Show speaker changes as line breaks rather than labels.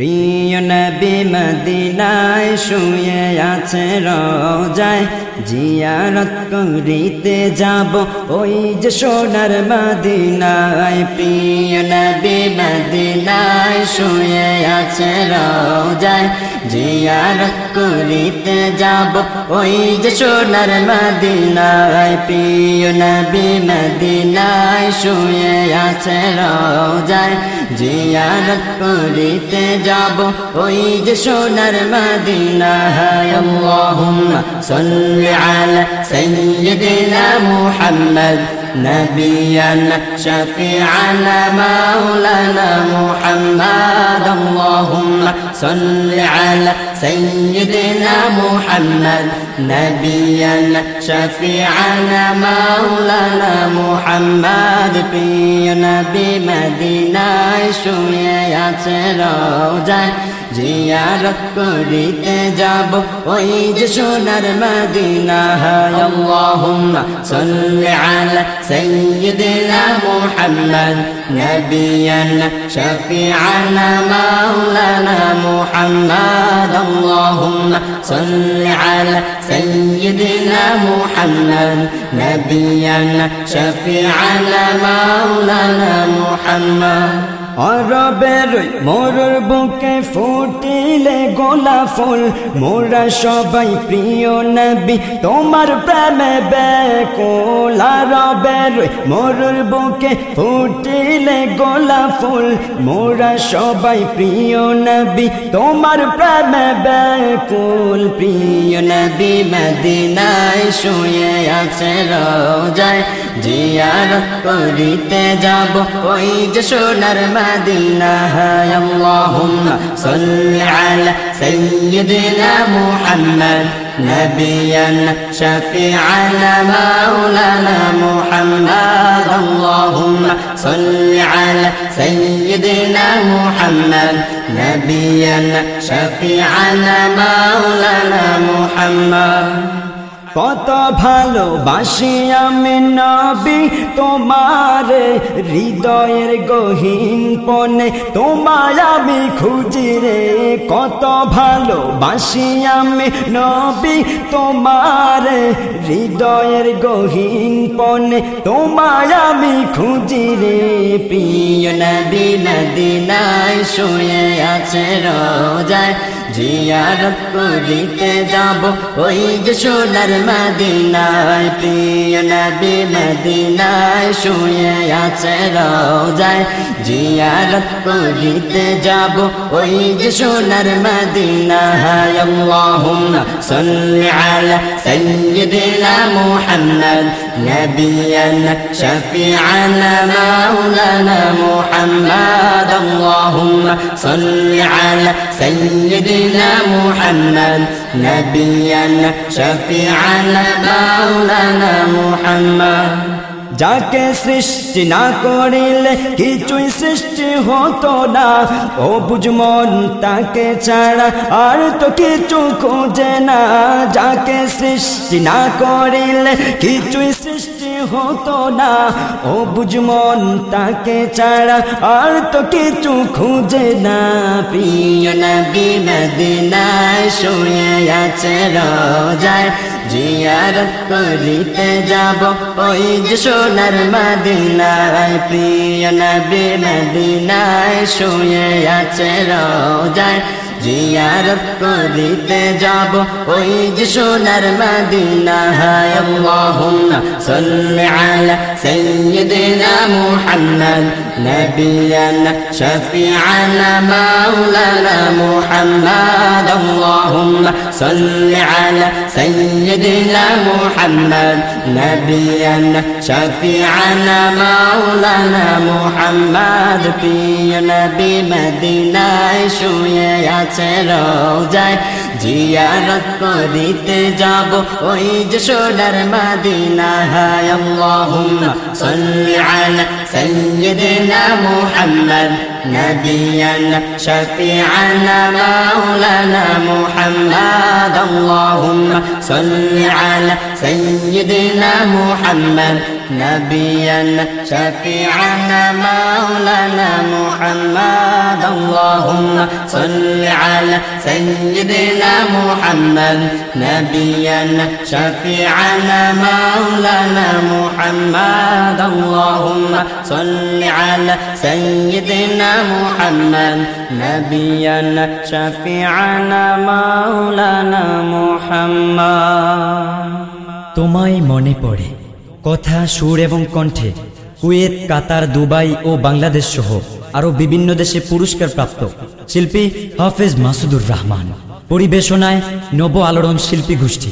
প্রিয় নবী মদিনায় শুয়ে আছে রোজায় জিয়ারত করিতে যাব। ওই যে সোনার মদিনায় প্রিয় নবী মদিনায় শুয়ে আছে রোজায় জিয়ারত করিতে যাব ওই যে সোনার মদিনায় প্রিয় নবী মদিনায় শুয়ে আছে রোজায় জিয়ারত করিতে যাব ওই যে সোনার মদিনা হায় আল্লাহুম্মা সাল্লি আলা সাইয়্যিদিনা মুহাম্মদ نبينا شفيعنا مولانا محمد اللهم صل على سيدنا محمد نبينا شفيعنا مولانا محمد প্রিয় নবী মদিনায় শুয়ে আছে রোজায় জিয়ারত করিতে যাব ওই যে সোনার মদিনা হায় আল্লাহুম্মা সাল্লি আলা সাইয়্যিদিনা মুহাম্মদ নবিয়ানা শফিআনা মাওলানা মুহাম্মদ اللهم صل على سيدنا محمد نبينا شفيعنا مولانا محمد. অরবের মোরর বুকে ফুটিলে গোলা ফুল। মোরা সবাই প্রিয় নবী, তোমার প্রেমে বেকুল আরবের মোরর বুকে ফুটিলে গোলা ফুল। মোরা সবাই প্রিয় নবী, তোমার প্রেমে বেকুল প্রিয় নবী মদিনায় শুয়ে আছে রোজায়, জিয়ারত করিতে যাব। ওই যে সোনার دينها يا اللهم صل على سيدنا محمد نبيا شفيعنا مولانا محمد. اللهم صل على سيدنا محمد نبيا شفيعنا مولانا محمد. কত ভালোবাসি আমি নবী, তোমার হৃদয়ের গহীন পনে তোমার আমি খুঁজি রে, কত ভালোবাসি আমি নবী, তোমার হৃদয়ের গহীন পনে তোমার আমি খুঁজি রে, প্রিয় নবী, নদিনায় শুয়ে আছে রোজায়। জিয়ারত করিতে যাব ওই যে সোনার মদিনায় প্রিয় নবী মদিনায় শুয়ে আছে রোজায় জিয়ারত করিতে যাব ওই যে সোনার মদিনায় আল্লাহুম্মা সাল্লি আলা সাইয়্যিদিনা মুহাম্মদ نبينا شفيعنا مولانا محمد اللهم صل على سيدنا محمد نبينا شفيعنا مولانا محمد যাকে সৃষ্টি না করিলে কিছুই সৃষ্টি হতো না ও বুঝমন তাকে ছাড়া আর তো কিছু খোঁজে না যাকে সৃষ্টি না করিলে কিছুই সৃষ্টি হতো না। ও বুঝমন তাকে ছাড়া আর তো কিছু খুঁজে না। প্রিয় নবী মদিনায় শুয়ে আছে রোজায়। জিয়ারত করিতে যাব। ওই যে সোনার মদিনায়, প্রিয় নবী মদিনায় শুয়ে আছে রোজায়। জিয়ারত করিতে যাব। ওই যে সোনার মদিনা হায় আল্লাহুম্মা সাল্লি আলা سيدنا محمد نبينا شفيعنا مولانا محمد. اللهم صل على سيدنا محمد نبينا شفيعنا مولانا محمد. في نبي مدينة شوية يا تروجي জিয়ারত করিতে যাব ওই যে সোনার মদিনা হায় আল্লাহুম্মা সাল্লি আলা সাইয়্যিদিনা মুহাম্মদ نبينا شفيعنا مولانا محمد. اللهم صل على سيدنا محمد. نبيا شفيعنا مولانا محمد. اللهم صل على سيدنا محمد. نبيا شفيعنا مولانا محمد. اللهم صل على سيدنا محمد نبيا شفيعنا مولانا محمد
তোমায় মনে পড়ে কথা সুর এবং কণ্ঠে কুয়েত কাতার দুবাই ও বাংলাদেশ সহ আরও বিভিন্ন দেশে পুরস্কার প্রাপ্ত শিল্পী হাফেজ মাসুদুর রহমান পরিবেশনায় নব আলোড়ন শিল্পী গোষ্ঠী